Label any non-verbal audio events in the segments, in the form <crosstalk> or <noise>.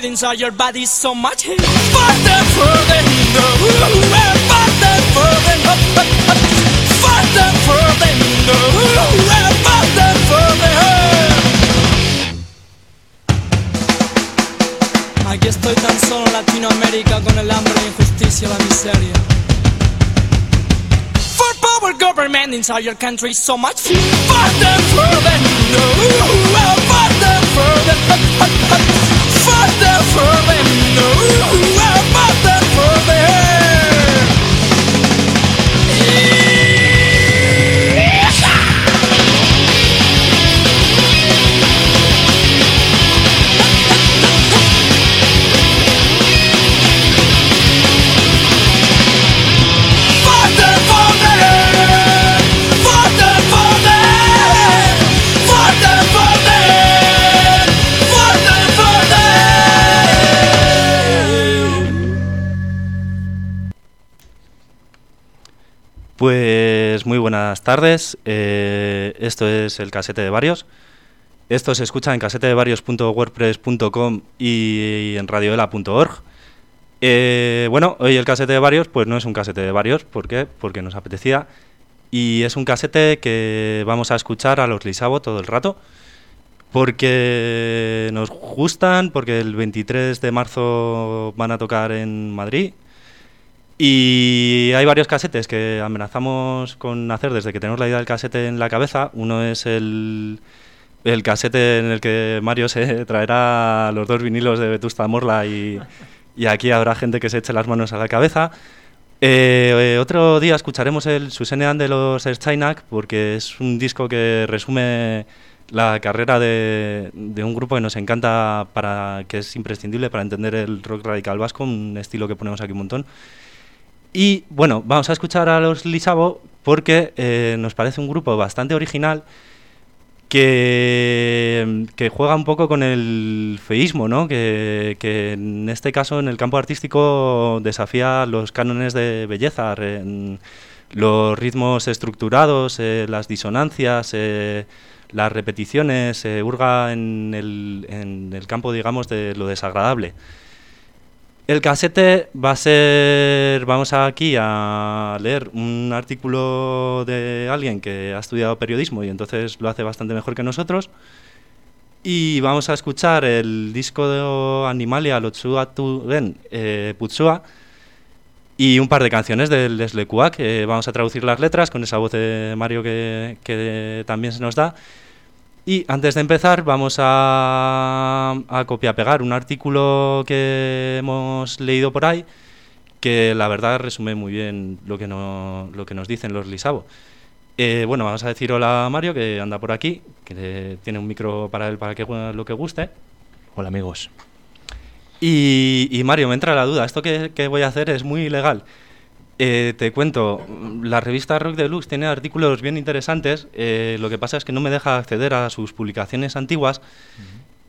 right inside your body so much heat. Fight that burden, no, fight that burden, fight that burden. Aquí estoy tan solo en Latinoamérica con el hambre, la injusticia la miseria. For power government inside your country so much fear. Fight that burden, no, fight. Yeah. Pues muy buenas tardes. eh, esto es el casete de varios. Esto se escucha en casetedevarios.wordpress.com y en radioela.org. Eh, bueno, hoy el casete de varios, pues no es un casete de varios. ¿Por qué? Porque nos apetecía. Y es un casete que vamos a escuchar a los Lisabo todo el rato. Porque nos gustan, porque el 23 de marzo van a tocar en Madrid. Y hay varios casetes que amenazamos con hacer desde que tenemos la idea del casete en la cabeza. Uno es el, el casete en el que Mario se <laughs> traerá los dos vinilos de Vetusta Morla y, y aquí habrá gente que se eche las manos a la cabeza. Eh, eh, otro día escucharemos el Susenean de los Erchainak porque es un disco que resume la carrera de, de un grupo que nos encanta, para que es imprescindible para entender el rock radical vasco, un estilo que ponemos aquí un montón. Y bueno, vamos a escuchar a los Lisabo porque eh, nos parece un grupo bastante original que, juega un poco con el feísmo, ¿no? Que, que en este caso en el campo artístico desafía los cánones de belleza, en los ritmos estructurados, eh, las disonancias, eh, las repeticiones, se hurga en el, en el campo, digamos, de lo desagradable. El casete va a ser, vamos aquí a leer un artículo de alguien que ha estudiado periodismo y entonces lo hace bastante mejor que nosotros. Y vamos a escuchar el disco de Animalia, Lotsua Tu Ben, eh, Putsua, y un par de canciones del Leslecua, que vamos a traducir las letras con esa voz de Mario que también se nos da. Y antes de empezar vamos a, a copiar-pegar un artículo que hemos leído por ahí que la verdad resume muy bien lo que, no, lo que nos dicen los Lisabo. Eh, bueno, vamos a decir hola a Mario, que anda por aquí, que tiene un micro para él para que lo que guste. Hola amigos. Y, y Mario, me entra la duda, esto que, que voy a hacer es muy ilegal. Eh, te cuento, la revista Rock Deluxe tiene artículos bien interesantes, eh, lo que pasa es que no me deja acceder a sus publicaciones antiguas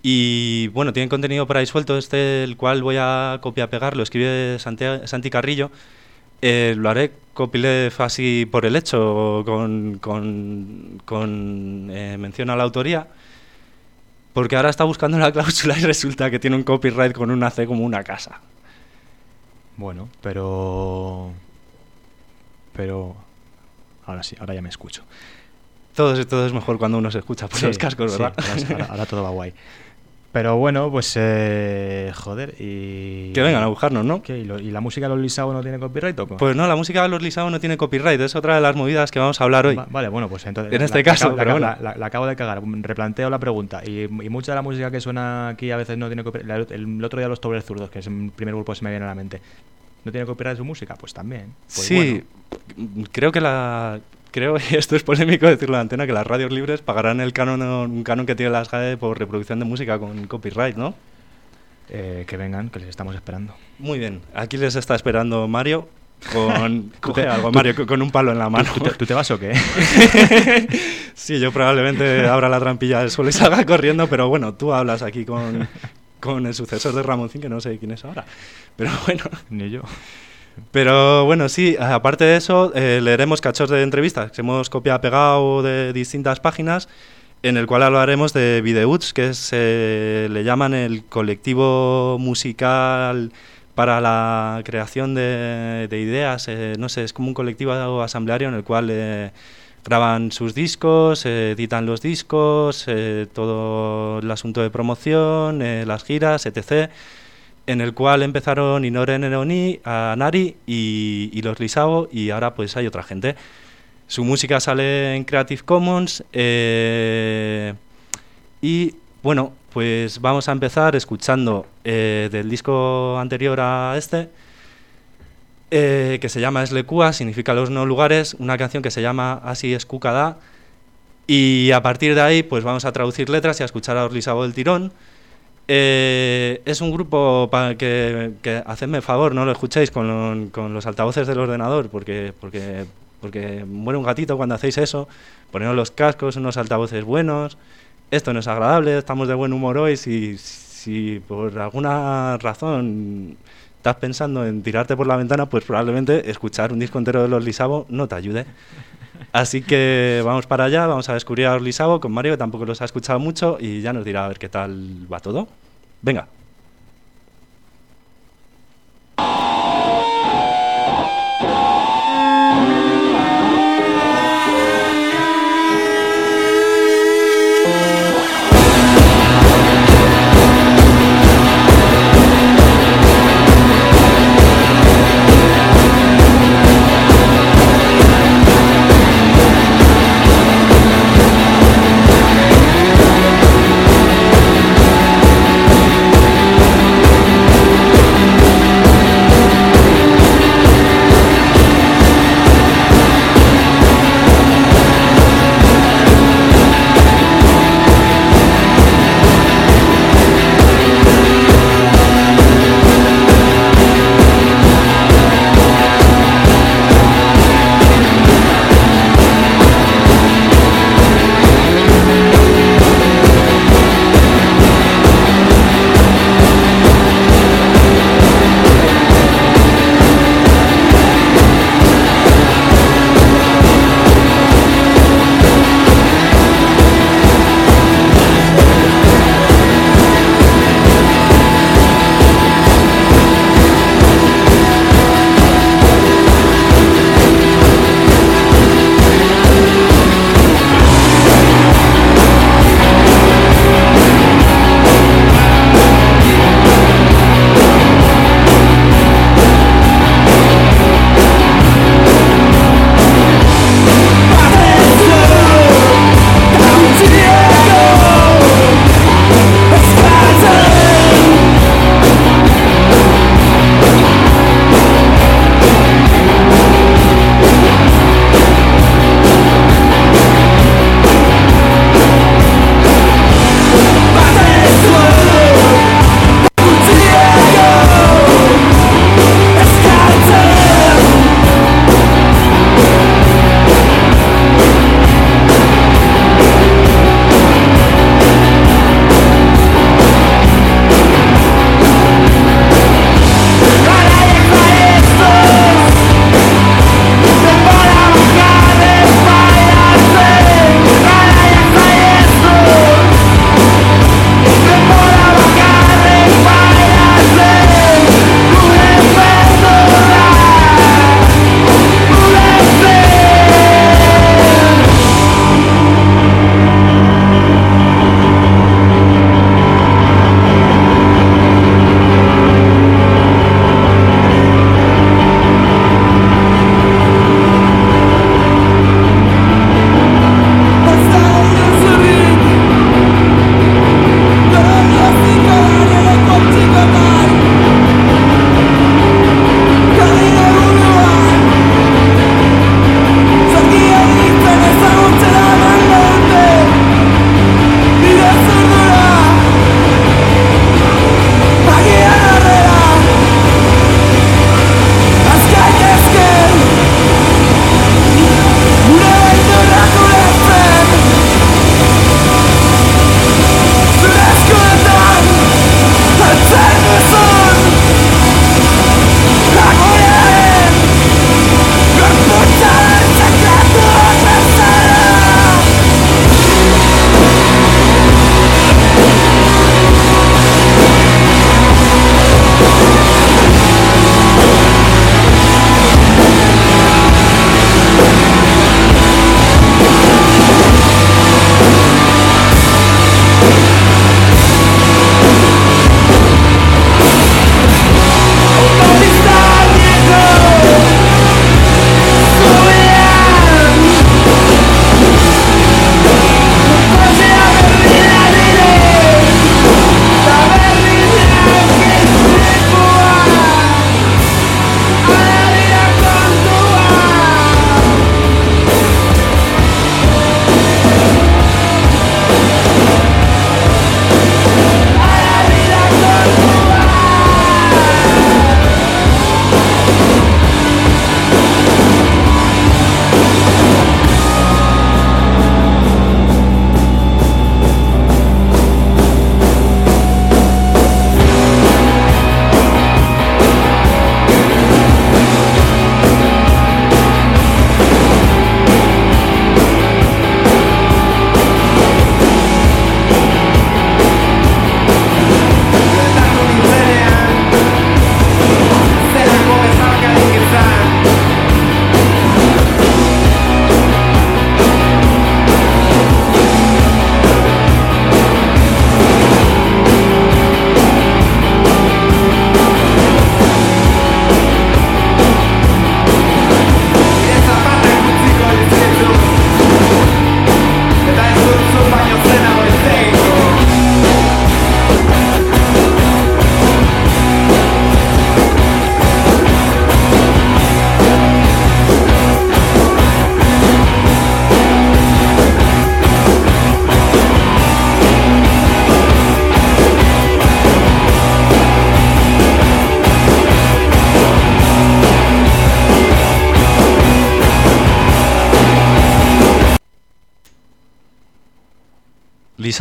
y bueno, tienen contenido por ahí suelto, este el cual voy a copiar-pegar, lo escribe Santi, Santi Carrillo, Eh, lo haré copyleft así por el hecho, con, con, con eh, mención a la autoría. Porque ahora está buscando la <laughs> cláusula y resulta que tiene un copyright con una C como una casa. Bueno, pero... Pero... Ahora sí, ahora ya me escucho. Todo, todo es mejor cuando uno se escucha por Sí, los cascos, ¿verdad? ahora, sí, ahora- ahora todo va guay. Pero bueno, pues... Eh, joder, y... que vengan a buscarnos, ¿no? ¿Qué? ¿Y, lo- y la música de los Lisao no tiene copyright o qué? Pues no, la música de los Lisao no tiene copyright, es otra de las movidas que vamos a hablar hoy. Va- vale, bueno, pues entonces... En la- este la- caso, la, pero bueno. la- la acabo de cagar. Replanteo la pregunta. Y, y mucha de la música que suena aquí a veces no tiene copyright. El, el otro día los Tobler Zurdos, que es el primer grupo que se me viene a la mente. ¿No tiene copyright su música? Pues también. Pues sí, bueno. Creo que la... Creo, <laughs> y esto es polémico decirlo en la antena, que las radios libres pagarán el canon, un canon que tiene las GAE por reproducción de música con copyright, ¿no? Eh, que vengan, que les estamos esperando. Muy bien, aquí les está esperando Mario con... <laughs> Coge algo, Mario, con- con un palo en la mano. ¿Tú te, tú te vas o qué? <laughs> Sí, yo probablemente abra la trampilla del suelo y salga corriendo, pero bueno, tú hablas aquí con, con el sucesor de Ramoncín, que no sé quién es ahora. Pero bueno, Ni yo. Pero bueno, sí, aparte de eso, eh, leeremos cachos de entrevistas que hemos copiado pegado de distintas páginas. en el cual hablaremos de Videuts, que se le llaman el colectivo musical para la creación de, ideas, eh, no sé, es como un colectivo asambleario en el cual eh, graban sus discos, editan los discos, eh, todo el asunto de promoción, las giras, etc., en el cual empezaron Inoren Neroni, Anari y, los Lisao, y ahora pues hay otra gente. Su música sale en Creative Commons y bueno, pues vamos a empezar escuchando eh, del disco anterior a este, eh, que se llama Eslecua, significa los no lugares, una canción que se llama Así es Cucada. Y a partir de ahí, pues vamos a traducir letras y a escuchar a Orlisabo del Tirón. Eh, es un grupo para que, que hacedme favor, no lo escuchéis con, los altavoces del ordenador, porque, porque, porque muere un gatito cuando hacéis eso. Poneros los cascos, unos altavoces buenos esto no es agradable, estamos de buen humor hoy, si, si por alguna razón estás pensando en tirarte por la ventana, pues probablemente escuchar un disco entero de los Lisabo no te ayude. Así que vamos para allá, vamos a descubrir a los Lisabo con Mario, que tampoco los ha escuchado mucho, y ya nos dirá a ver qué tal va todo. Venga.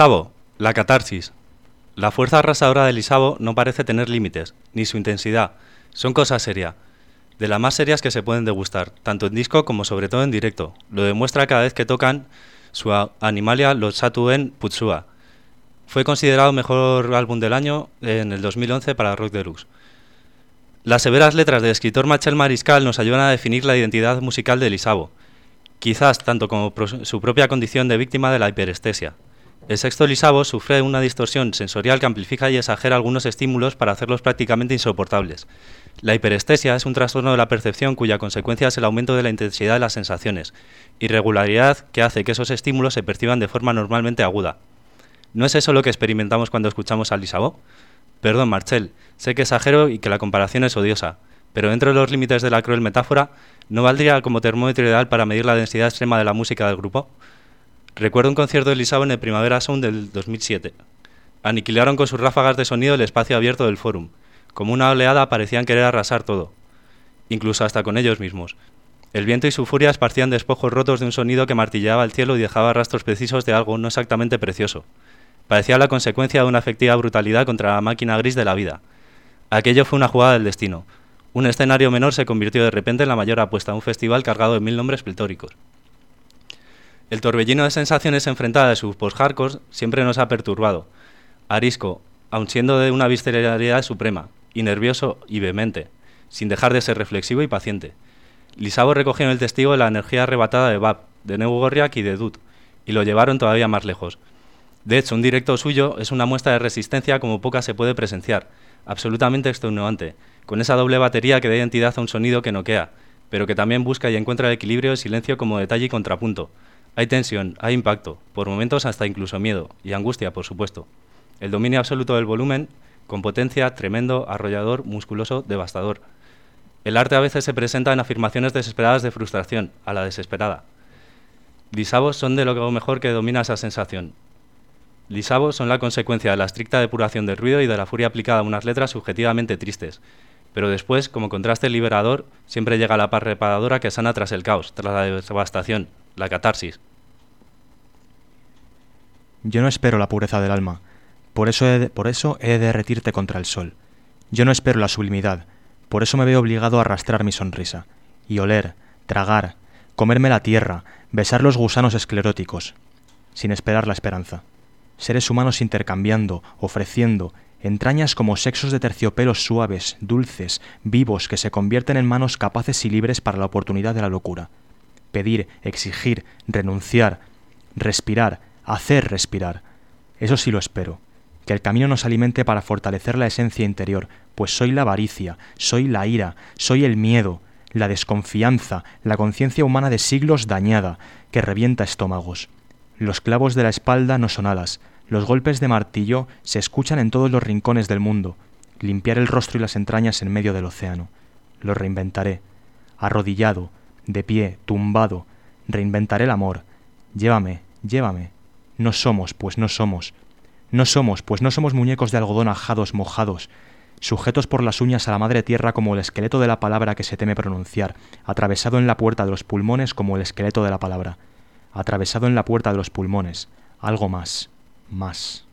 Lisabo, la catarsis. La fuerza arrasadora de Lisabo no parece tener límites, ni su intensidad. Son cosas serias. De las más serias que se pueden degustar, tanto en disco como sobre todo en directo. Lo demuestra cada vez que tocan su Animalia Los Satuen Putsua. Fue considerado mejor álbum del año en el 2011 para Rock Deluxe. Las severas letras del escritor Machel Mariscal nos ayudan a definir la identidad musical de Lisabo, quizás tanto como su propia condición de víctima de la hiperestesia. El sexto Lisabo sufre una distorsión sensorial que amplifica y exagera algunos estímulos para hacerlos prácticamente insoportables. La hiperestesia es un trastorno de la percepción cuya consecuencia es el aumento de la intensidad de las sensaciones, irregularidad que hace que esos estímulos se perciban de forma normalmente aguda. ¿No es eso lo que experimentamos cuando escuchamos a Lisabo? Perdón, Marcel, sé que exagero y que la comparación es odiosa, pero dentro de los límites de la cruel metáfora, ¿no valdría como termómetro ideal para medir la densidad extrema de la música del grupo? Recuerdo un concierto de Lisabo en el Primavera Sound del 2007. Aniquilaron con sus ráfagas de sonido el espacio abierto del Forum. Como una oleada parecían querer arrasar todo, incluso hasta con ellos mismos. El viento y su furia esparcían despojos rotos de un sonido que martilleaba el cielo y dejaba rastros precisos de algo no exactamente precioso. Parecía la consecuencia de una efectiva brutalidad contra la máquina gris de la vida. Aquello fue una jugada del destino. Un escenario menor se convirtió de repente en la mayor apuesta, un festival cargado de mil nombres pletóricos. El torbellino de sensaciones enfrentadas de sus post-hardcore siempre nos ha perturbado. Arisco, aun siendo de una visceralidad suprema, y nervioso y vehemente, sin dejar de ser reflexivo y paciente. Lisabo recogió en el testigo la energía arrebatada de Bab, de Neugorriak y de Dud, y lo llevaron todavía más lejos. De hecho, un directo suyo es una muestra de resistencia como poca se puede presenciar, absolutamente extenuante, con esa doble batería que da identidad a un sonido que noquea, pero que también busca y encuentra el equilibrio de silencio como detalle y contrapunto. Hay tensión, hay impacto, por momentos hasta incluso miedo, y angustia, por supuesto. El dominio absoluto del volumen con potencia, tremendo, arrollador, musculoso, devastador. El arte a veces se presenta en afirmaciones desesperadas de frustración, a la desesperada. Lisabos son de lo mejor que domina esa sensación. Lisabos son la consecuencia de la estricta depuración del ruido y de la furia aplicada a unas letras subjetivamente tristes. Pero después, como contraste liberador, siempre llega la paz reparadora que sana tras el caos, tras la devastación, la catarsis. Yo no espero la pureza del alma, por eso, he de, por eso he de derretirte contra el sol. Yo no espero la sublimidad, por eso me veo obligado a arrastrar mi sonrisa, y oler, tragar, comerme la tierra, besar los gusanos escleróticos, sin esperar la esperanza. Seres humanos intercambiando, ofreciendo, entrañas como sexos de terciopelos suaves, dulces, vivos, que se convierten en manos capaces y libres para la oportunidad de la locura. Pedir, exigir, renunciar, respirar, hacer respirar. Eso sí lo espero que el camino nos alimente para fortalecer la esencia interior, pues soy la avaricia, soy la ira, soy el miedo, la desconfianza, la conciencia humana de siglos dañada, que revienta estómagos. Los clavos de la espalda no son alas, los golpes de martillo se escuchan en todos los rincones del mundo, limpiar el rostro y las entrañas en medio del océano. Lo reinventaré, arrodillado, de pie, tumbado, reinventaré el amor. Llévame, llévame. No somos, pues no somos, no somos, pues no somos muñecos de algodón ajados, mojados, sujetos por las uñas a la madre tierra como el esqueleto de la palabra que se teme pronunciar, atravesado en la puerta de los pulmones como el esqueleto de la palabra, atravesado en la puerta de los pulmones, algo más, más.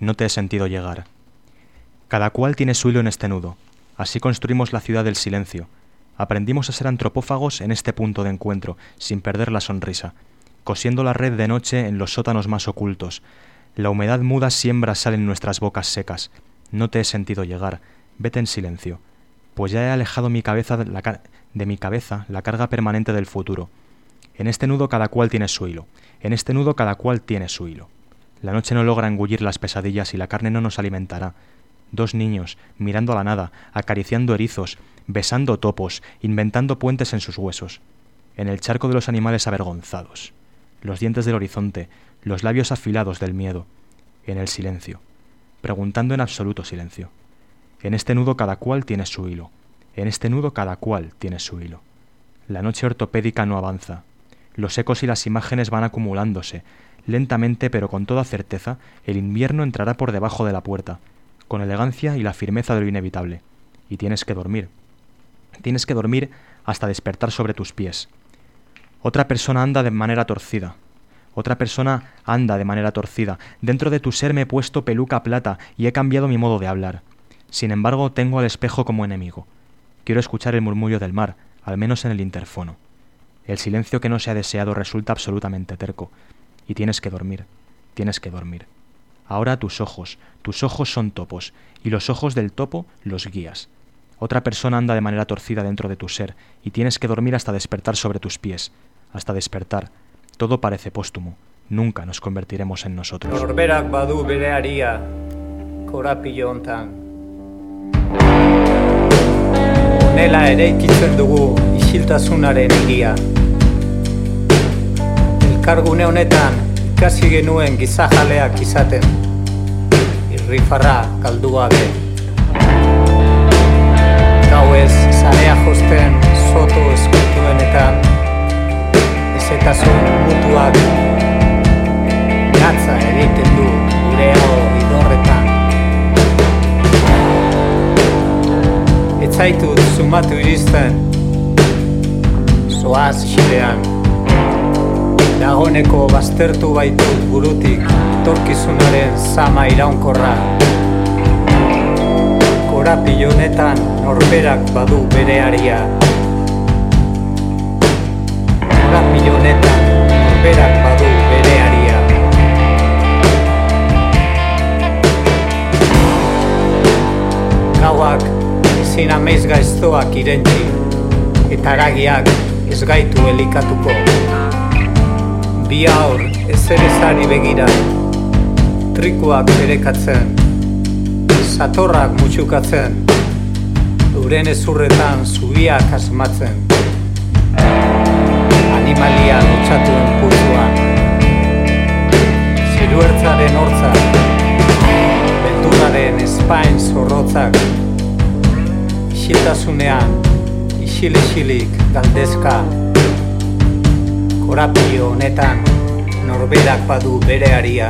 No te he sentido llegar. Cada cual tiene su hilo en este nudo. Así construimos la ciudad del silencio. Aprendimos a ser antropófagos en este punto de encuentro, sin perder la sonrisa, cosiendo la red de noche en los sótanos más ocultos. La humedad muda siembra sal en nuestras bocas secas. No te he sentido llegar. Vete en silencio, pues ya he alejado mi cabeza de mi cabeza la carga permanente del futuro. En este nudo cada cual tiene su hilo. En este nudo cada cual tiene su hilo. La noche no logra engullir las pesadillas y la carne no nos alimentará. Dos niños, mirando a la nada, acariciando erizos, besando topos, inventando puentes en sus huesos. En el charco de los animales avergonzados. Los dientes del horizonte, los labios afilados del miedo. En el silencio. Preguntando en absoluto silencio. En este nudo cada cual tiene su hilo. En este nudo cada cual tiene su hilo. La noche ortopédica no avanza. Los ecos y las imágenes van acumulándose, Lentamente pero con toda certeza, el invierno entrará por debajo de la puerta, con elegancia y la firmeza de lo inevitable. Y tienes que dormir. Tienes que dormir hasta despertar sobre tus pies. Otra persona anda de manera torcida. Otra persona anda de manera torcida. Dentro de tu ser me he puesto peluca plata y he cambiado mi modo de hablar. Sin embargo, tengo al espejo como enemigo. Quiero escuchar el murmullo del mar, al menos en el interfono. El silencio que no se ha deseado resulta absolutamente terco y tienes que dormir, tienes que dormir. Ahora tus ojos, tus ojos son topos, y los ojos del topo los guías. Otra persona anda de manera torcida dentro de tu ser, y tienes que dormir hasta despertar sobre tus pies, hasta despertar. Todo parece póstumo, nunca nos convertiremos en nosotros. Elkargune honetan ikasi genuen gizajaleak izaten. Irrifarra galdu gabe gau ez zarea josten soto eskultuenetan ezetasun mutuak gatza egiten du gure hau idorretan. Etzaitut sumatu iristen zoaz xilean Dagoneko baztertu baitu burutik Torkizunaren zama iraunkorra. Korapilonetan norberak badu bere aria Korapilonetan norberak badu bere aria Gauak ezin ameiz gaiztoak irentzi Eta aragiak ez gaitu elikatuko Bi aur ezer ezari begira. Trikuak berekatzen Satorrak mutxukatzen. Euren ezurretan zubiak asmatzen. Animalia lotxatuen putuan Ziru ertzaren hortzak. Belduraren espain zorrotzak. Isiltasunean Isil-isilik galdezka korapio honetan norberak badu bere aria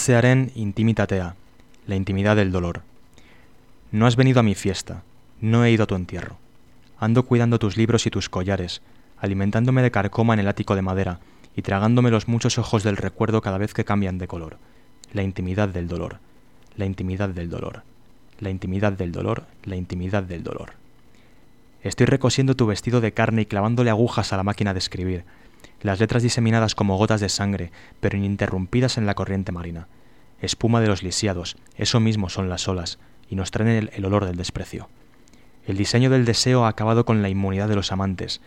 Oñasearen intimitatea, la intimidad del dolor. No has venido a mi fiesta, no he ido a tu entierro. Ando cuidando tus libros y tus collares, alimentándome de carcoma en el ático de madera y tragándome los muchos ojos del recuerdo cada vez que cambian de color. La intimidad del dolor, la intimidad del dolor, la intimidad del dolor, la intimidad del dolor. Estoy recosiendo tu vestido de carne y clavándole agujas a la máquina de escribir, las letras diseminadas como gotas de sangre, pero ininterrumpidas en la corriente marina. Espuma de los lisiados, eso mismo son las olas, y nos traen el, el olor del desprecio. El diseño del deseo ha acabado con la inmunidad de los amantes,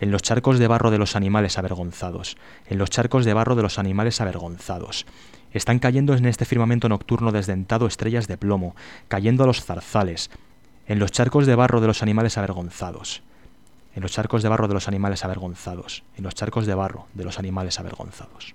en los charcos de barro de los animales avergonzados, en los charcos de barro de los animales avergonzados. Están cayendo en este firmamento nocturno desdentado estrellas de plomo, cayendo a los zarzales, en los charcos de barro de los animales avergonzados, en los charcos de barro de los animales avergonzados, en los charcos de barro de los animales avergonzados.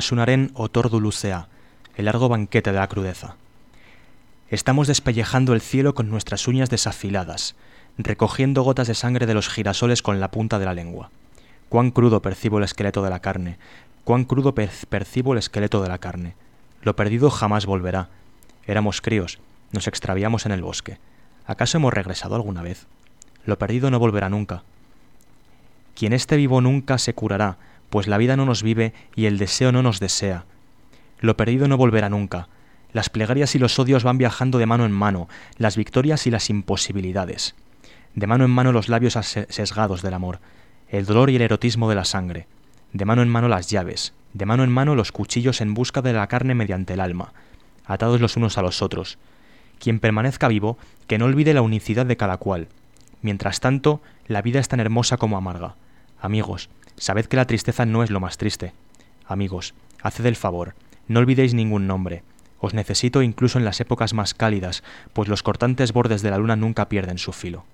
Gordintasunaren otordu luzea, el largo banquete de la crudeza. Estamos despellejando el cielo con nuestras uñas desafiladas, recogiendo gotas de sangre de los girasoles con la punta de la lengua. Cuán crudo percibo el esqueleto de la carne, cuán crudo percibo el esqueleto de la carne. Lo perdido jamás volverá. Éramos críos, nos extraviamos en el bosque. ¿Acaso hemos regresado alguna vez? Lo perdido no volverá nunca. Quien esté vivo nunca se curará, pues la vida no nos vive y el deseo no nos desea. Lo perdido no volverá nunca. Las plegarias y los odios van viajando de mano en mano, las victorias y las imposibilidades. De mano en mano los labios sesgados del amor, el dolor y el erotismo de la sangre. De mano en mano las llaves, de mano en mano los cuchillos en busca de la carne mediante el alma, atados los unos a los otros. Quien permanezca vivo, que no olvide la unicidad de cada cual. Mientras tanto, la vida es tan hermosa como amarga. Amigos, sabed que la tristeza no es lo más triste. Amigos, haced el favor, no olvidéis ningún nombre. Os necesito incluso en las épocas más cálidas, pues los cortantes bordes de la luna nunca pierden su filo.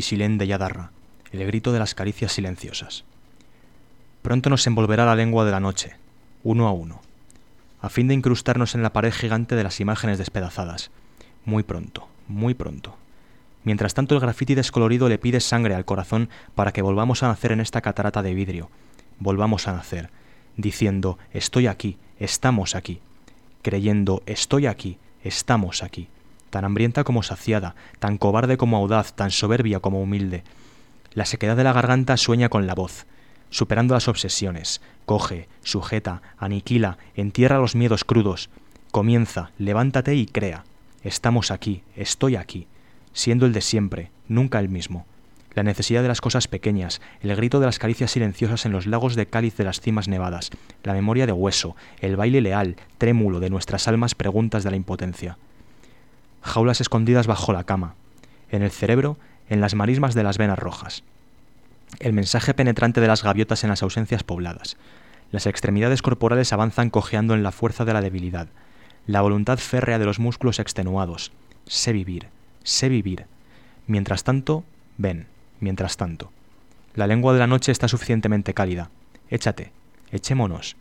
Y Silén de Yadarra, el grito de las caricias silenciosas. Pronto nos envolverá la lengua de la noche, uno a uno, a fin de incrustarnos en la pared gigante de las imágenes despedazadas. Muy pronto, muy pronto. Mientras tanto el grafiti descolorido le pide sangre al corazón para que volvamos a nacer en esta catarata de vidrio. Volvamos a nacer, diciendo, estoy aquí, estamos aquí, creyendo, estoy aquí, estamos aquí, tan hambrienta como saciada, tan cobarde como audaz, tan soberbia como humilde. La sequedad de la garganta sueña con la voz, superando las obsesiones, coge, sujeta, aniquila, entierra los miedos crudos, comienza, levántate y crea. Estamos aquí, estoy aquí, siendo el de siempre, nunca el mismo. La necesidad de las cosas pequeñas, el grito de las caricias silenciosas en los lagos de cáliz de las cimas nevadas, la memoria de hueso, el baile leal, trémulo de nuestras almas preguntas de la impotencia. Jaulas escondidas bajo la cama, en el cerebro, en las marismas de las venas rojas. El mensaje penetrante de las gaviotas en las ausencias pobladas. Las extremidades corporales avanzan cojeando en la fuerza de la debilidad. La voluntad férrea de los músculos extenuados. Sé vivir, sé vivir. Mientras tanto, ven, mientras tanto. La lengua de la noche está suficientemente cálida. Échate, echémonos.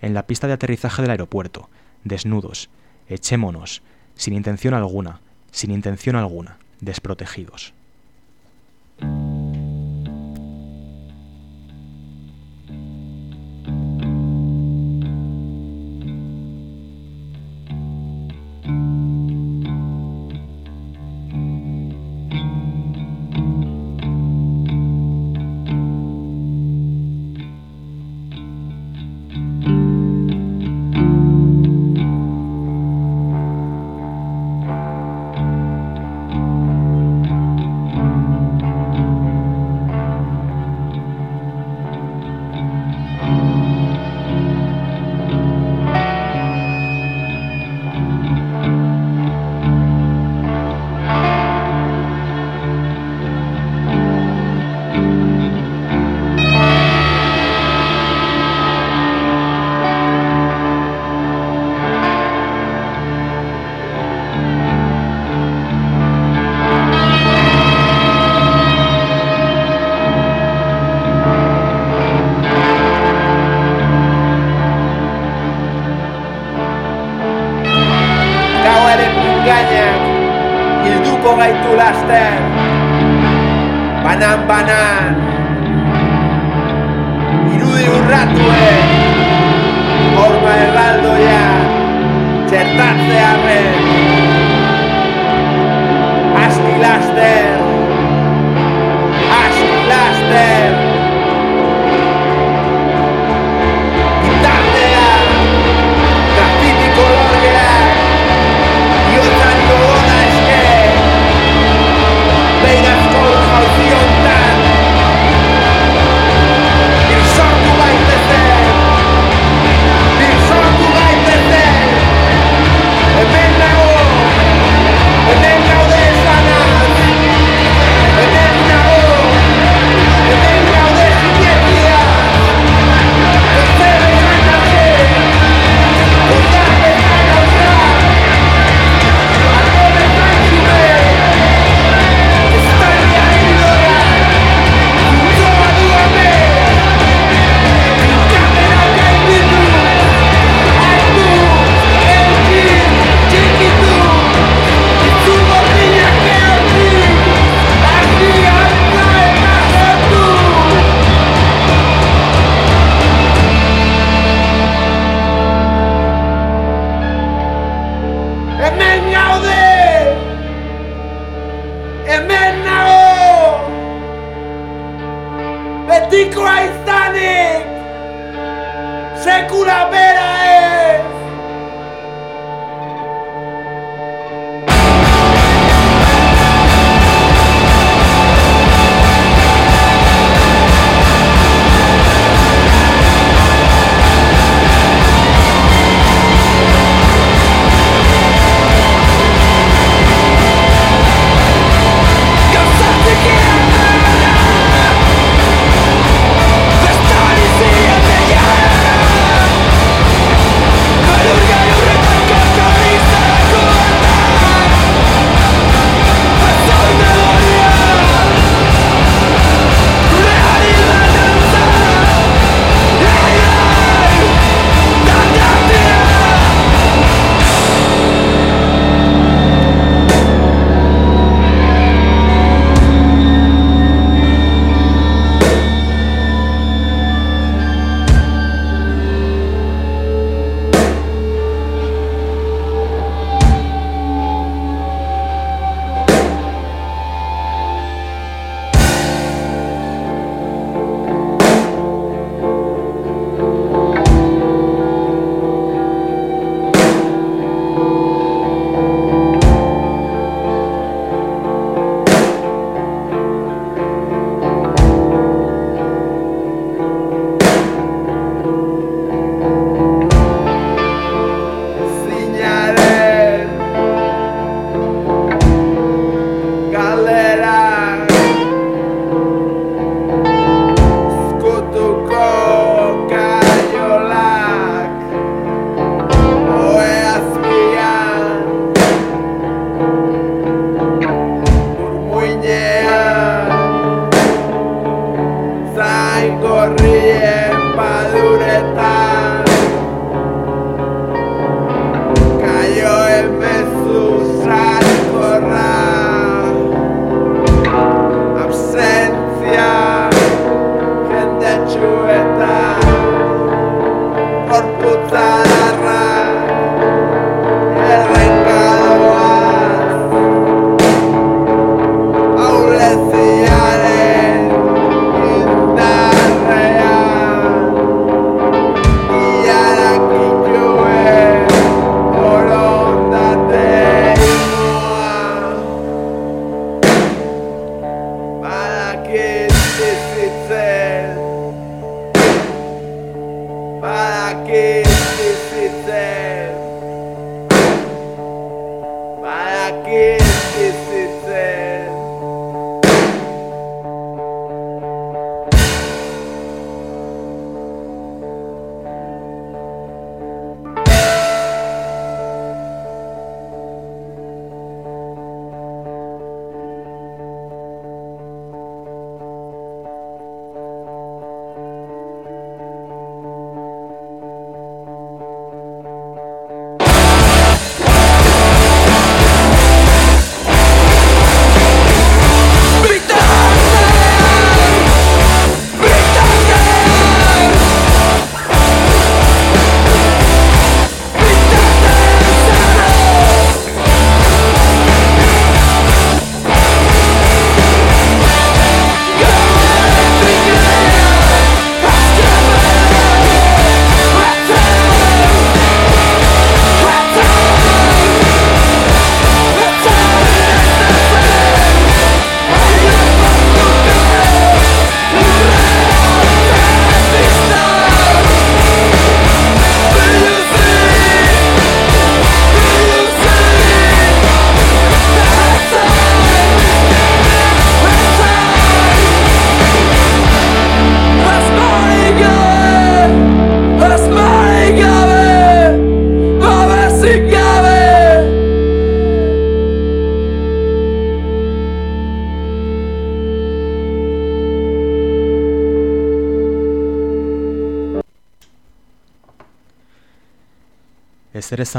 En la pista de aterrizaje del aeropuerto, desnudos, echémonos, sin intención alguna, sin intención alguna, desprotegidos.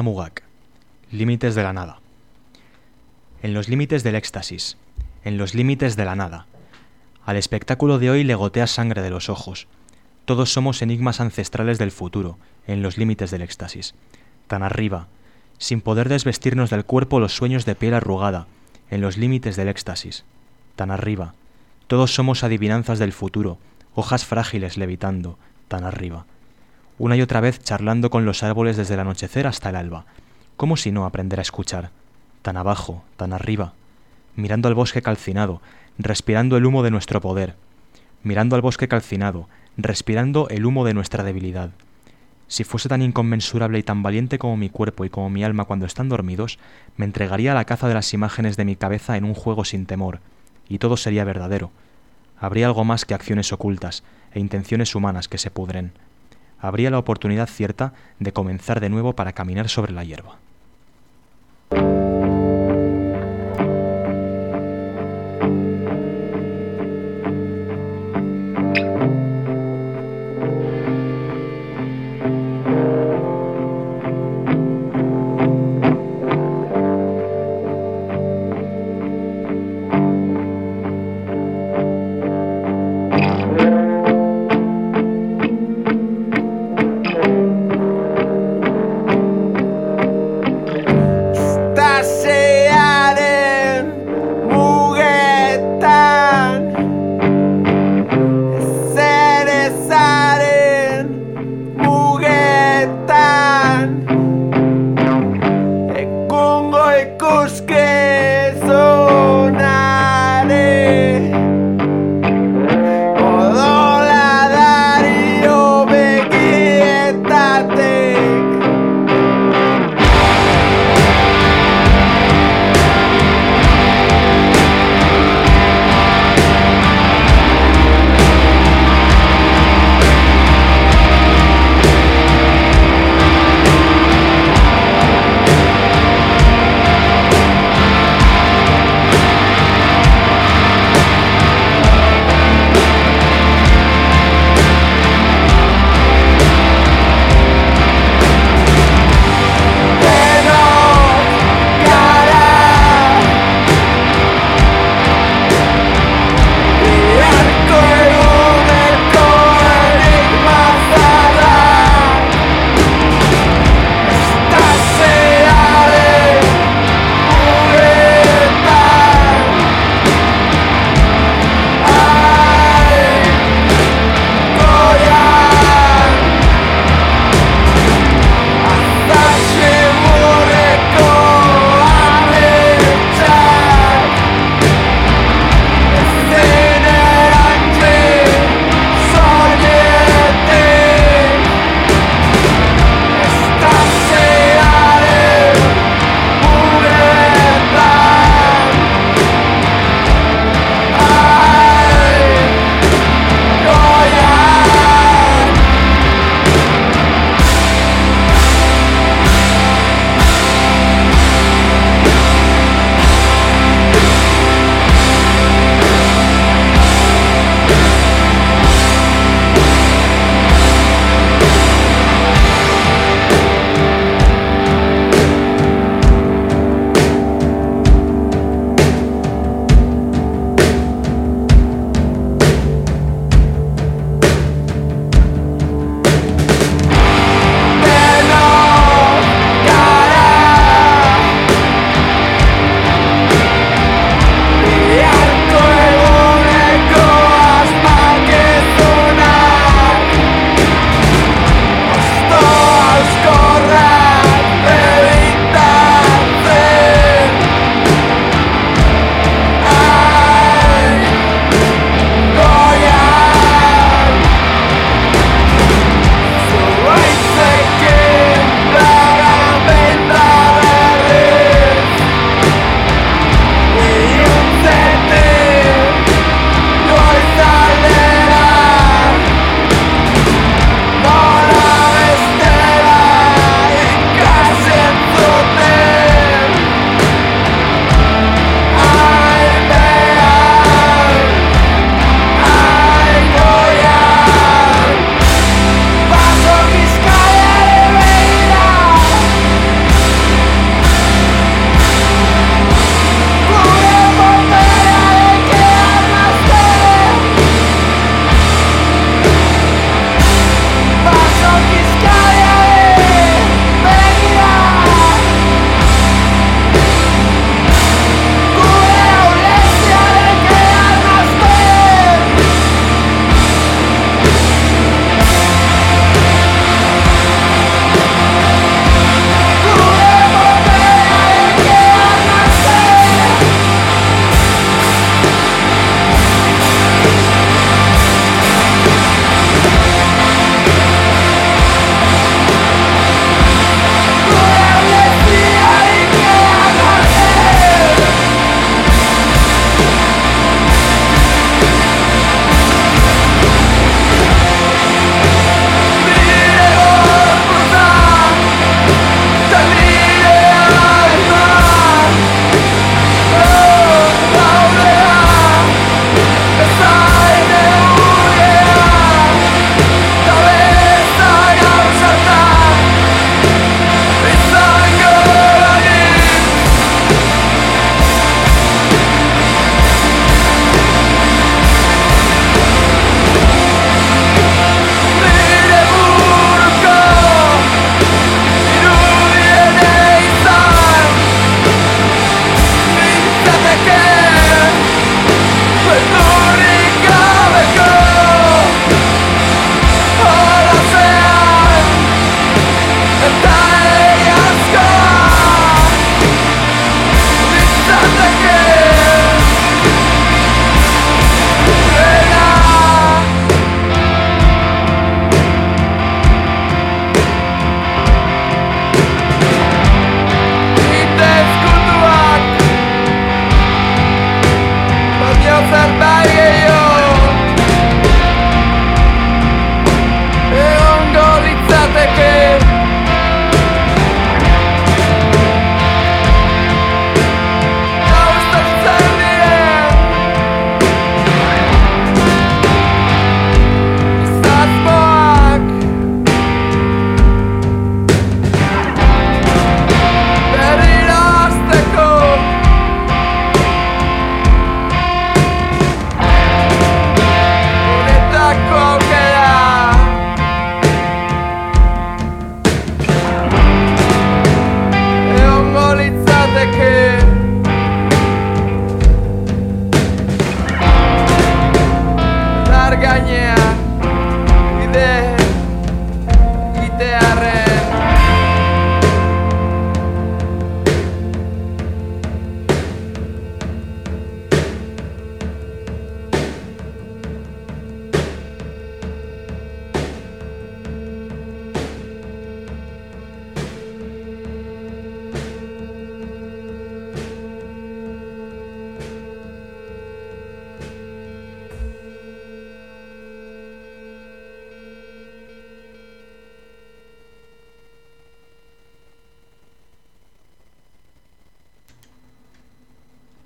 Mugak. Límites de la nada. En los límites del éxtasis, en los límites de la nada. Al espectáculo de hoy le gotea sangre de los ojos. Todos somos enigmas ancestrales del futuro, en los límites del éxtasis. Tan arriba, sin poder desvestirnos del cuerpo los sueños de piel arrugada, en los límites del éxtasis. Tan arriba, todos somos adivinanzas del futuro, hojas frágiles levitando, tan arriba una y otra vez charlando con los árboles desde el anochecer hasta el alba, como si no aprender a escuchar, tan abajo, tan arriba, mirando al bosque calcinado, respirando el humo de nuestro poder, mirando al bosque calcinado, respirando el humo de nuestra debilidad. Si fuese tan inconmensurable y tan valiente como mi cuerpo y como mi alma cuando están dormidos, me entregaría a la caza de las imágenes de mi cabeza en un juego sin temor, y todo sería verdadero. Habría algo más que acciones ocultas e intenciones humanas que se pudren habría la oportunidad cierta de comenzar de nuevo para caminar sobre la hierba.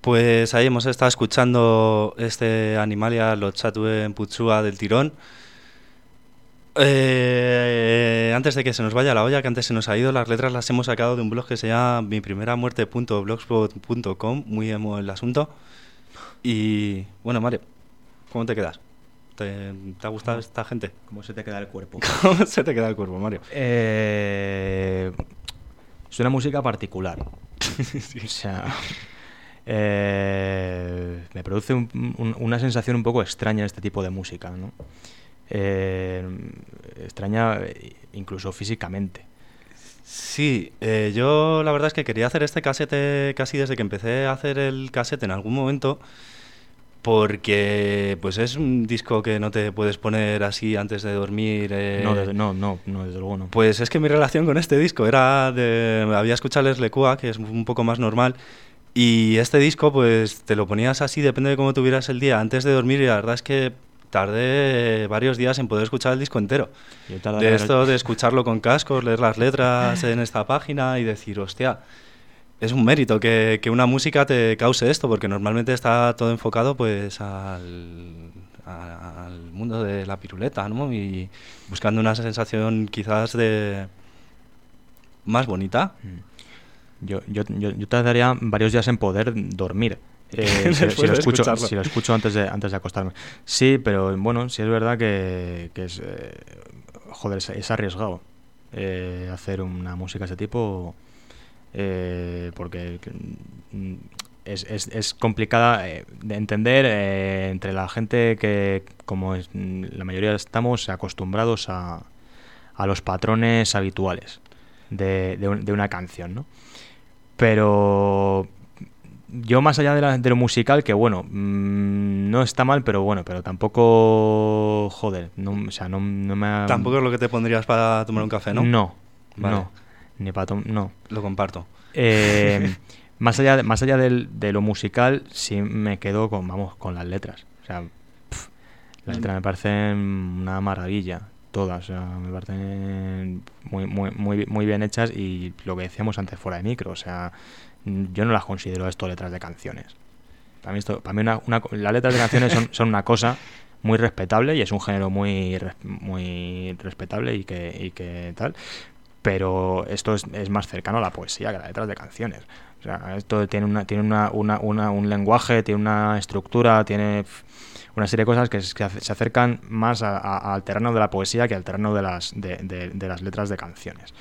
Pues ahí hemos estado escuchando este Animalia, los Chatuen Putsua del tirón. Eh, antes de que se nos vaya la olla, que antes se nos ha ido, las letras las hemos sacado de un blog que se llama mi primera muerte.blogspot.com, muy emo el asunto. Y bueno, Mario, ¿cómo te quedas? ¿Te, te ha gustado esta gente? ¿Cómo se te queda el cuerpo? <laughs> ¿Cómo se te queda el cuerpo, Mario? Eh, es una música particular. <laughs> O sea, eh, me produce un- un- una sensación un poco extraña este tipo de música, ¿no? Eh, extraña eh, incluso físicamente. Sí, eh, yo la verdad es que quería hacer este casete casi desde que empecé a hacer el casete en algún momento, porque pues es un disco que no te puedes poner así antes de dormir. eh, No, desde, no, no, no, desde luego no. Pues es que mi relación con este disco era de... Había escuchado Les Lecua, que es un poco más normal, y este disco pues te lo ponías así, depende de cómo tuvieras el día, antes de dormir, y la verdad es que tardé varios días en poder escuchar el disco entero. Yo De esto de escucharlo con cascos, leer las letras en esta página y decir, hostia, es un mérito que, que una música te cause esto, porque normalmente está todo enfocado pues al mundo de la piruleta, ¿no? Y buscando una sensación quizás de más bonita. Mm. Yo, yo, yo, yo tardaría varios días en poder dormir. <laughs> eh, si, lo escucho, si lo escucho antes de, antes de acostarme. Sí, pero bueno, sí es verdad que, que es, eh, joder, es, es arriesgado eh, hacer una música de ese tipo eh, porque mm, es, es, es complicada de entender eh, entre la gente que, como mm, la mayoría estamos acostumbrados a, a los patrones habituales de, de un- de una canción, ¿no? Pero yo más allá de, la- de lo musical, que bueno, mm, no está mal, pero bueno, pero tampoco, joder, no, o sea, no, no me ha... Tampoco es lo que te pondrías para tomar un café, ¿no? No, Vale. no, ni para no. Lo comparto. Eh, <laughs> más allá, de, más allá del- de lo musical, sí me quedo con, vamos, con las letras. O sea, las letras me parecen una maravilla, todas. O sea, me parecen muy, muy, muy, muy bien hechas y lo que decíamos antes fuera de micro. O sea, yo no las considero esto letras de canciones. Para mí, esto, para mí una, una las letras de canciones son, son una cosa muy respetable y es un género muy, muy respetable y que, y que tal pero esto es, es más cercano a la poesía que las letras de canciones. O sea, esto tiene una, tiene una, una, una- un lenguaje, tiene una estructura, tiene una serie de cosas que, es- que ace- se acercan más a- a- al terreno de la poesía que al terreno de las, de, de- de las letras de canciones.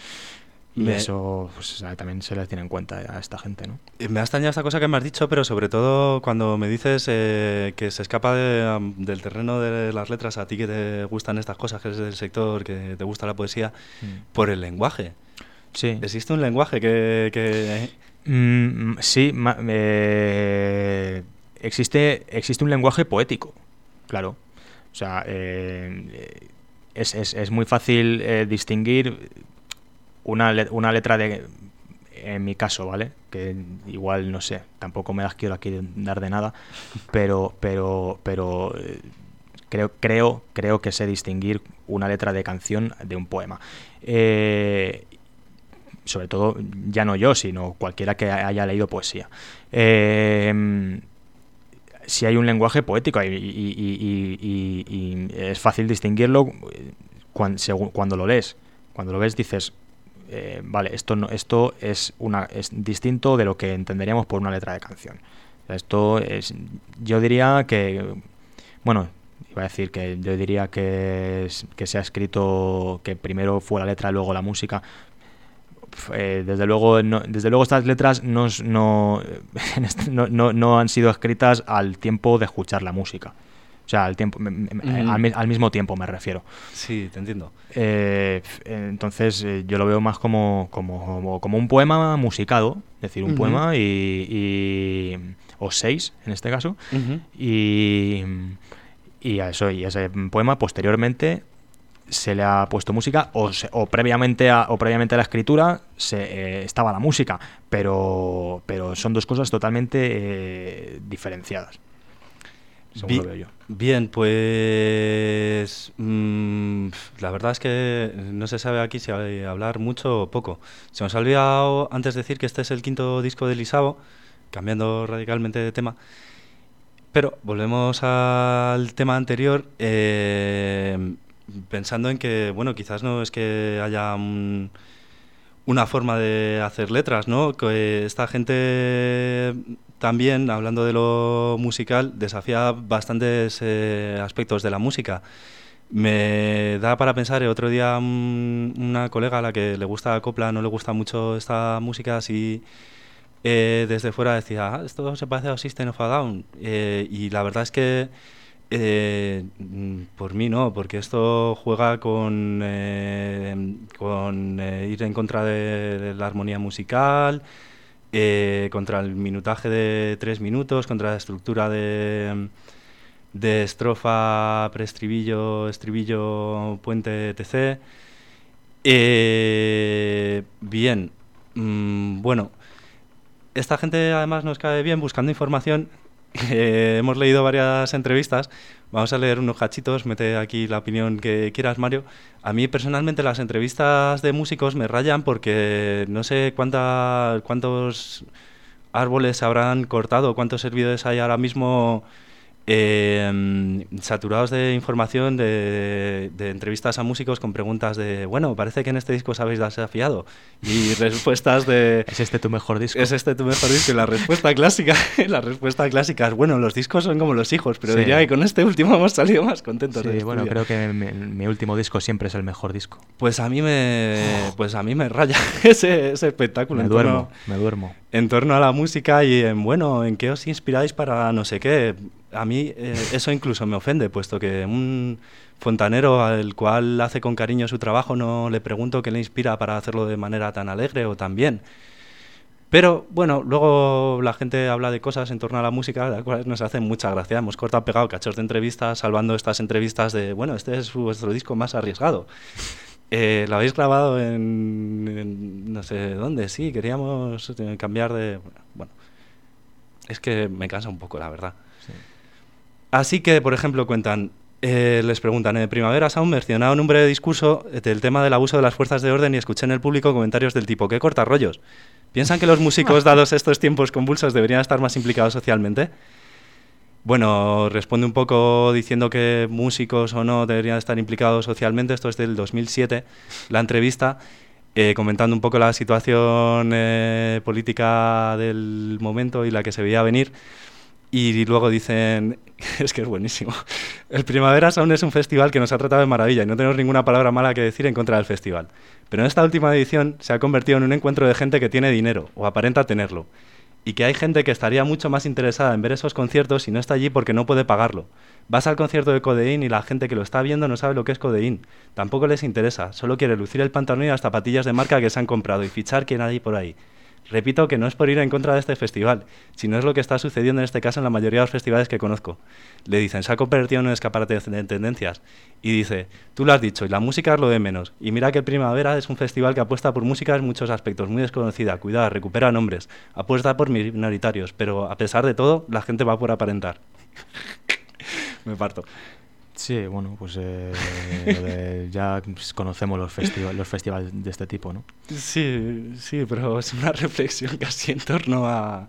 Y Me- eso pues, también se les tiene en cuenta a esta gente, ¿no? Eh, Me ha extrañado esta cosa que me has dicho, pero sobre todo cuando me dices eh, que se escapa de, del terreno de las letras, a ti que te gustan estas cosas, que eres del sector, que te gusta la poesía, por el lenguaje. Sí. Existe un lenguaje que... que- Mm, sí, ma- eh, existe, existe un lenguaje poético, claro. O sea, eh, es, es- es muy fácil eh, distinguir una, una letra de, en mi caso, ¿vale? Que igual, no sé, tampoco me las quiero aquí dar de nada, pero, pero, pero eh, creo, creo, creo que sé distinguir una letra de canción de un poema. Sobre todo ya no yo, sino cualquiera que haya leído poesía. Eh, si hay un lenguaje poético y, y- es fácil distinguirlo cuando, cuando lo lees. Cuando lo ves dices, eh, vale, esto no, esto es una es distinto de lo que entenderíamos por una letra de canción. Esto es, yo diría que, bueno, iba a decir que yo diría que, que se ha escrito que primero fue la letra y luego la música. Eh, desde luego, no- desde luego estas letras no, no, <laughs> este- no, no- no han sido escritas al tiempo de escuchar la música. O sea, al, tiempo, Ujú. al, mi- al mismo tiempo me refiero. Sí, te entiendo. Eh, entonces eh, yo lo veo más como, como, como, un poema musicado, es decir, un poema y, y- o seis en este caso, y, y a eso y ese poema posteriormente se le ha puesto música o, se- o previamente a, o previamente a la escritura se, eh, estaba la música, pero, pero son dos cosas totalmente eh, diferenciadas. Según lo veo yo. Bien, pues mm, la verdad es que no se sabe aquí si hay- hablar mucho o poco. Se nos ha olvidado antes decir que este es el quinto disco de Lisabo cambiando radicalmente de tema. Pero volvemos al tema anterior, eh, pensando en que, bueno, quizás no es que haya una forma de hacer letras, ¿no? Que esta gente también, hablando de lo musical, desafía bastantes eh, aspectos de la música. Me da para pensar, el otro día una colega a la que le gusta la copla, no le gusta mucho esta música, así eh, desde fuera decía, ah, esto se parece a System of a Down. Eh, y la verdad es que eh, por mí no, porque esto juega con, con ir en contra de, la armonía musical, contra el minutaje de tres minutos, contra la estructura de, de estrofa, preestribillo, estribillo, puente, etc. bien, mm, bueno esta gente además nos cae bien buscando información. <laughs> hemos leído varias entrevistas. Vamos a leer unos cachitos, mete aquí la opinión que quieras, Mario. A mí personalmente las entrevistas de músicos me rayan porque no sé cuánta, cuántos árboles se habrán cortado, cuántos servidores hay ahora mismo eh, saturados de información, de, entrevistas a músicos con preguntas de, bueno, parece que en este disco os habéis desafiado. Y <laughs> respuestas de... ¿Es este tu mejor disco? ¿Es este tu mejor disco? Y la respuesta clásica, <laughs> la respuesta clásica es, bueno, los discos son como los hijos, pero diría que con este último hemos salido más contentos. Sí, bueno, creo que mi, último disco siempre es el mejor disco. Pues a mí me, pues a mí me raya <laughs> ese, espectáculo. Me duermo, me duermo. En torno a la música y en, bueno, en qué os inspiráis para no sé qué a mí eh, eso incluso me ofende, puesto que un fontanero al cual hace con cariño su trabajo no le pregunto qué le inspira para hacerlo de manera tan alegre o tan bien. Pero bueno, luego la gente habla de cosas en torno a la música, las cuales nos hacen mucha gracia. Hemos cortado pegado cachos de entrevistas, salvando estas entrevistas de, bueno, este es vuestro disco más arriesgado. Eh, lo habéis grabado en, no sé dónde, sí, queríamos cambiar de... Bueno, es que me cansa un poco, la verdad. Así que, por ejemplo, cuentan, eh, les preguntan, en Primavera Sound mencionaba un un breve discurso del tema del abuso de las fuerzas de orden y escuché en el público comentarios del tipo, ¿qué corta rollos? ¿Piensan que los músicos, <laughs> dados estos tiempos convulsos, deberían estar más implicados socialmente? Bueno, responde un poco diciendo que músicos o no deberían estar implicados socialmente. Esto es del 2007, la entrevista, eh, comentando un poco la situación eh, política del momento y la que se veía venir. Y luego dicen, <laughs> es que es buenísimo, el Primavera Sound es un festival que nos ha tratado de maravilla y no tenemos ninguna palabra mala que decir en contra del festival. Pero en esta última edición se ha convertido en un encuentro de gente que tiene dinero, o aparenta tenerlo, y que hay gente que estaría mucho más interesada en ver esos conciertos y no está allí porque no puede pagarlo. Vas al concierto de Codeín y la gente que lo está viendo no sabe lo que es Codeín. Tampoco les interesa, solo quiere lucir el pantalón y las zapatillas de marca que se han comprado y fichar quien hay por ahí. Repito que no es por ir en contra de este festival, sino es lo que está sucediendo en este caso en la mayoría de los festivales que conozco. Le dicen, se ha convertido en un escaparate de tendencias. Y dice, tú lo has dicho, y la música es lo de menos. Y mira que Primavera es un festival que apuesta por música en muchos aspectos, muy desconocida, cuidada, recupera nombres, apuesta por minoritarios, pero a pesar de todo, la gente va por aparentar. <laughs> Me parto. Sí, bueno, pues eh, <laughs> ya conocemos los, los festivales de este tipo, ¿no? Sí, sí, pero es una <laughs> reflexión casi en torno a,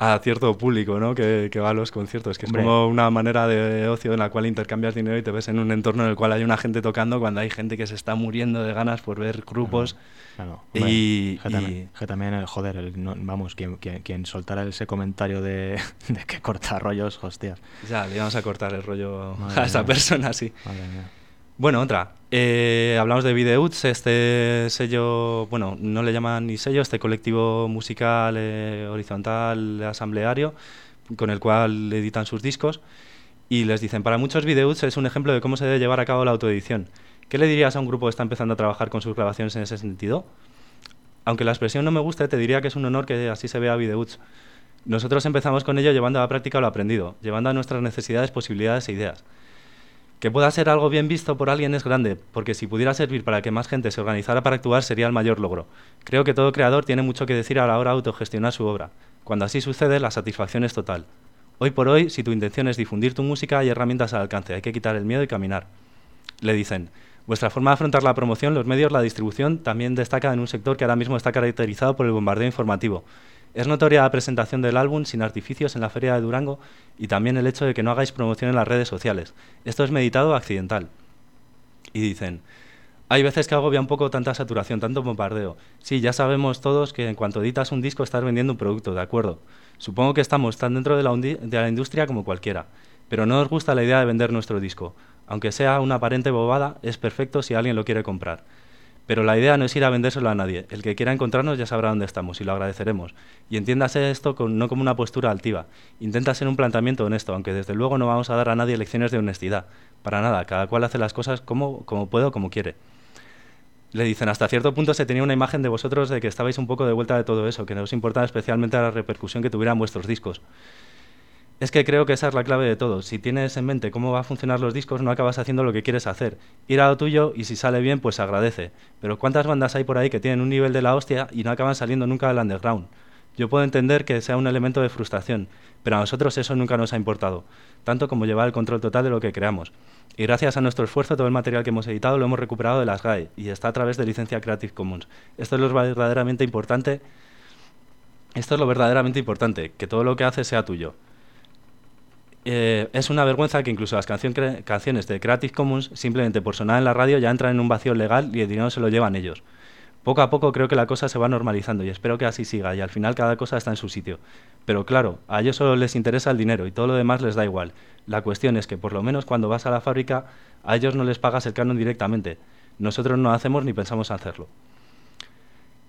a cierto público ¿no? que, que, va a los conciertos, que es como una manera de ocio en la cual intercambias dinero y te ves en un entorno en el cual hay una gente tocando cuando hay gente que se está muriendo de ganas por ver grupos. Claro, y, que también, el joder, vamos, quien, quien, soltara ese comentario de, <laughs> de, que corta rollos, hostias. Ya, le vamos a cortar el rollo a esa persona, sí. Bueno, otra. Eh, hablamos de Videuts, este sello, bueno, no le llaman ni sello, este colectivo musical eh, horizontal asambleario con el cual editan sus discos y les dicen, para muchos Videuts es un ejemplo de cómo se debe llevar a cabo la autoedición. ¿Qué le dirías a un grupo que está empezando a trabajar con sus grabaciones en ese sentido? Aunque la expresión no me guste, te diría que es un honor que así se vea Videuts. Nosotros empezamos con ello llevando a la práctica lo aprendido, llevando a nuestras necesidades, posibilidades e ideas. Que pueda ser algo bien visto por alguien es grande, porque si pudiera servir para que más gente se organizara para actuar sería el mayor logro. Creo que todo creador tiene mucho que decir a la hora de autogestionar su obra. Cuando así sucede, la satisfacción es total. Hoy por hoy, si tu intención es difundir tu música, hay herramientas al alcance, hay que quitar el miedo y caminar. Le dicen, vuestra forma de afrontar la promoción, los medios, la distribución, también destaca en un sector que ahora mismo está caracterizado por el bombardeo informativo. Es notoria la presentación del álbum sin artificios en la feria de Durango y también el hecho de que no hagáis promoción en las redes sociales. Esto es meditado accidental. Y dicen, hay veces que agobia un poco tanta saturación, tanto bombardeo. Sí, ya sabemos todos que en cuanto editas un disco estás vendiendo un producto, de acuerdo. Supongo que estamos tan dentro de la, de la industria como cualquiera, pero no nos gusta la idea de vender nuestro disco. Aunque sea una aparente bobada, es perfecto si alguien lo quiere comprar. Pero la idea no es ir a vendérselo a nadie. El que quiera encontrarnos ya sabrá dónde estamos y lo agradeceremos. Y entiéndase esto no como una postura altiva. Intenta ser un planteamiento honesto, aunque desde luego no vamos a dar a nadie lecciones de honestidad. Para nada, cada cual hace las cosas como, como puede o como quiere. Le dicen, hasta cierto punto se tenía una imagen de vosotros de que estabais un poco de vuelta de todo eso, que no os importaba especialmente la repercusión que tuvieran vuestros discos. Es que creo que esa es la clave de todo. Si tienes en mente cómo va a funcionar los discos, no acabas haciendo lo que quieres hacer. Ir a lo tuyo y si sale bien, pues agradece. Pero ¿cuántas bandas hay por ahí que tienen un nivel de la hostia y no acaban saliendo nunca del underground? Yo puedo entender que sea un elemento de frustración, pero a nosotros eso nunca nos ha importado, tanto como llevar el control total de lo que creamos. Y gracias a nuestro esfuerzo, todo el material que hemos editado lo hemos recuperado de las GAE y está a través de licencia Creative Commons. Esto es lo verdaderamente importante. Esto es lo verdaderamente importante, que todo lo que haces sea tuyo. Eh, es una vergüenza que incluso las canciones de Creative Commons, simplemente por sonar en la radio, ya entran en un vacío legal y el dinero se lo llevan ellos. Poco a poco creo que la cosa se va normalizando y espero que así siga y al final cada cosa está en su sitio. Pero claro, a ellos solo les interesa el dinero y todo lo demás les da igual. La cuestión es que por lo menos cuando vas a la fábrica a ellos no les pagas el canon directamente. Nosotros no hacemos ni pensamos hacerlo.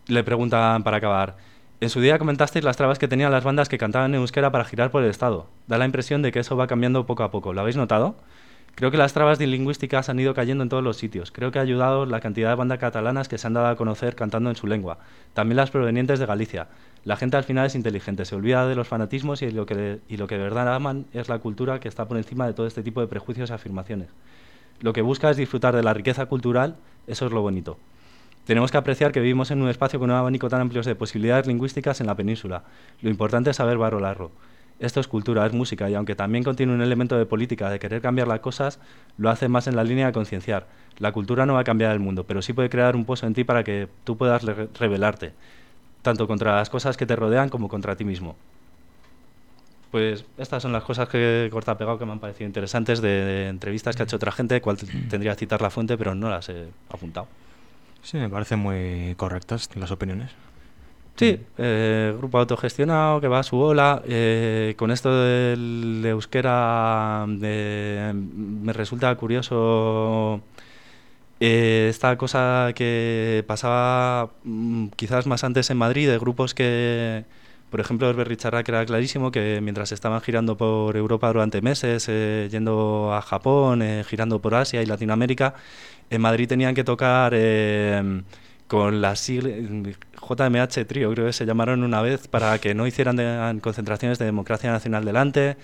Le preguntan para acabar, en su día comentasteis las trabas que tenían las bandas que cantaban en euskera para girar por el Estado. Da la impresión de que eso va cambiando poco a poco. ¿Lo habéis notado? Creo que las trabas lingüísticas han ido cayendo en todos los sitios. Creo que ha ayudado la cantidad de bandas catalanas que se han dado a conocer cantando en su lengua. También las provenientes de Galicia. La gente al final es inteligente, se olvida de los fanatismos y lo que, y lo que de verdad aman es la cultura que está por encima de todo este tipo de prejuicios y afirmaciones. Lo que busca es disfrutar de la riqueza cultural, eso es lo bonito. Tenemos que apreciar que vivimos en un espacio con un abanico tan amplio de posibilidades lingüísticas en la península. Lo importante es saber valorarlo. Esto es cultura, es música, y aunque también contiene un elemento de política, de querer cambiar las cosas, lo hace más en la línea de concienciar. La cultura no va a cambiar el mundo, pero sí puede crear un pozo en ti para que tú puedas rebelarte, tanto contra las cosas que te rodean como contra ti mismo. Pues estas son las cosas que corta pegado que me han parecido interesantes de, entrevistas que ha hecho otra gente, cual tendría que citar la fuente, pero no las he apuntado. Sí, me parecen muy correctas las opiniones. Sí, eh, grupo autogestionado que va a su ola. Eh, con esto del euskera me resulta curioso eh, esta cosa que pasaba mm, quizás más antes en Madrid, de grupos que, por ejemplo, Berricharra, que era clarísimo que mientras estaban girando por Europa durante meses, yendo a Japón, girando por Asia y Latinoamérica, en Madrid tenían que tocar eh, con la JMH Trío, creo que se llamaron una vez, para que no hicieran concentraciones de democracia nacional delante.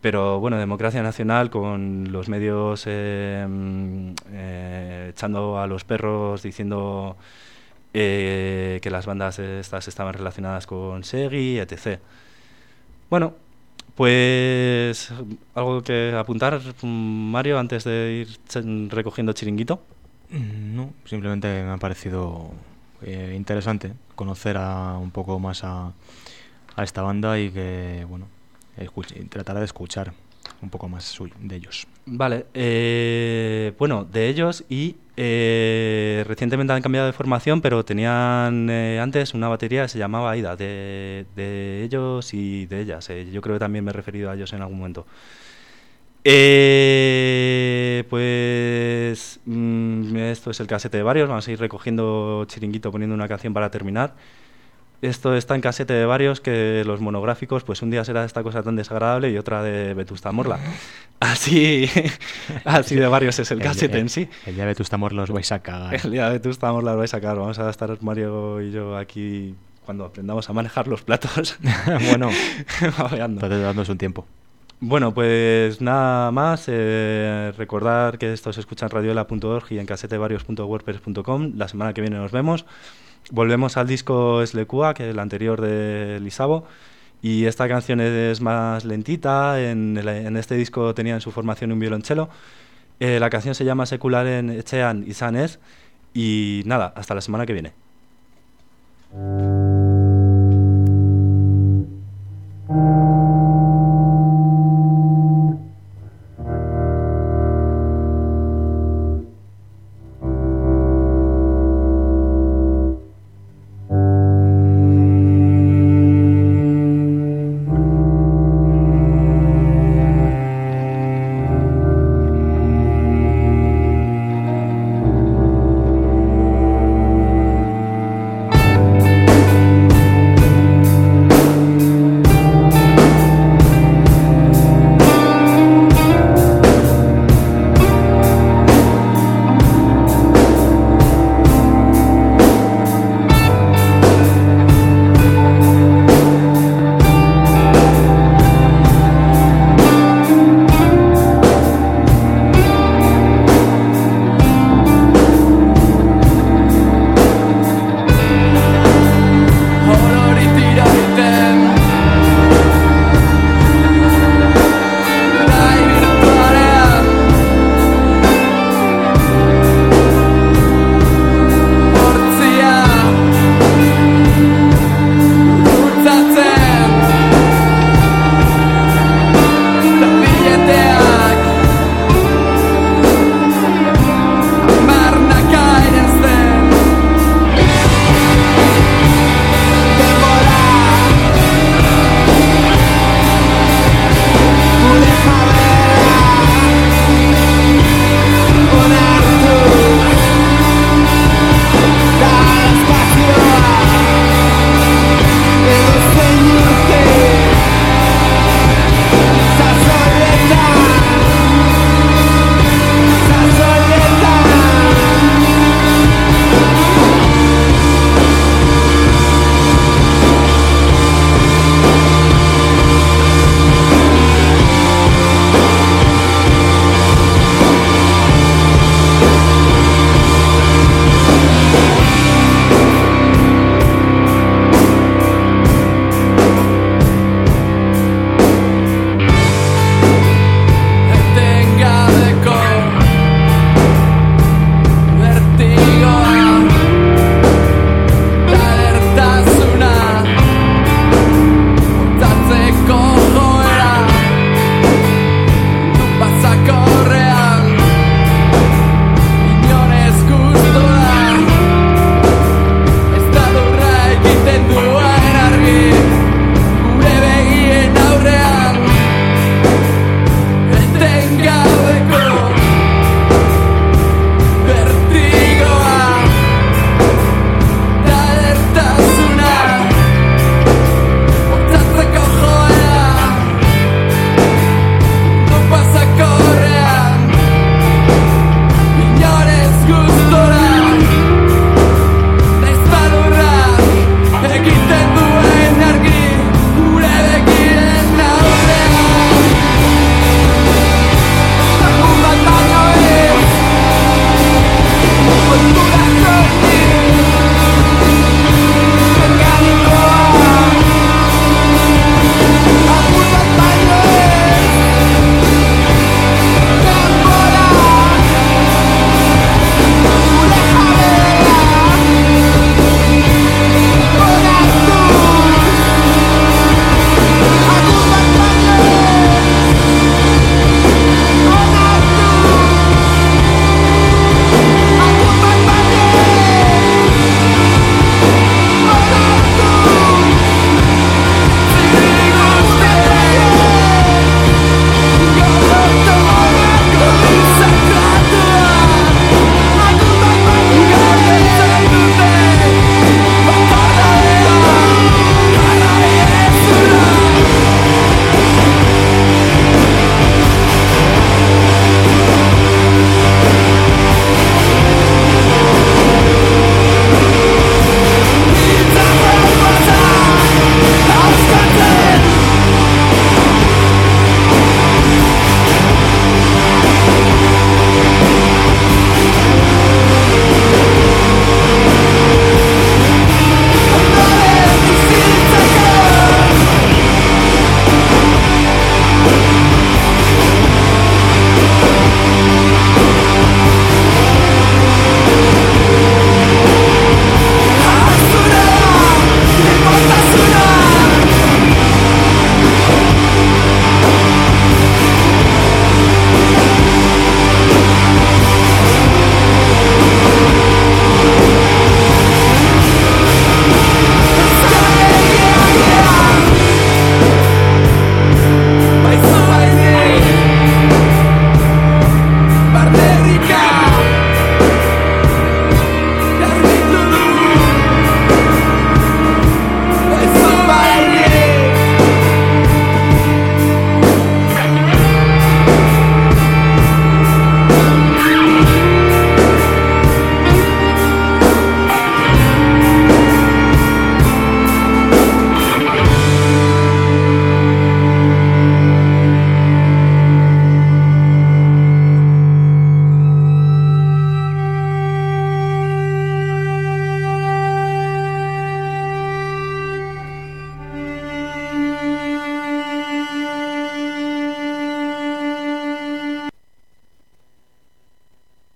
Pero bueno, democracia nacional con los medios eh, eh, echando a los perros diciendo que las bandas estas estaban relacionadas con Segui, etc. Bueno, pues algo que apuntar, Mario, antes de ir recogiendo chiringuito. No, simplemente me ha parecido eh, interesante conocer a, un poco más a, a, esta banda y que, bueno, tratar de escuchar un poco más de ellos. Vale, eh, bueno, de ellos y eh, recientemente han cambiado de formación, pero tenían eh, antes una batería que se llamaba Aida, de, de ellos y de ellas. yo creo que también me he referido a ellos en algún momento. pues mm, esto es el casete de varios, vamos a ir recogiendo chiringuito poniendo una canción para terminar. Esto está en casete de varios que los monográficos, pues un día será esta cosa tan desagradable y otra de Vetusta Morla. <laughs> Así, <laughs> así de varios es el, casete en sí. El día de Vetusta Morla los vais a cagar. El día de Vetusta Morla los vais a cagar. Vamos a estar Mario y yo aquí cuando aprendamos a manejar los platos. <laughs> bueno, entonces dándonos un tiempo. Bueno, pues nada más. Eh, recordar que esto se escucha en radiola.org y en casetevarios.wordpress.com. La semana que viene nos vemos. Volvemos al disco Slecua, que es el anterior de Lisabo. Y esta canción es más lentita. En, el, este disco tenía en su formación un violonchelo. Eh, la canción se llama Secular en Echean y Sanez. Y nada, hasta la semana que viene.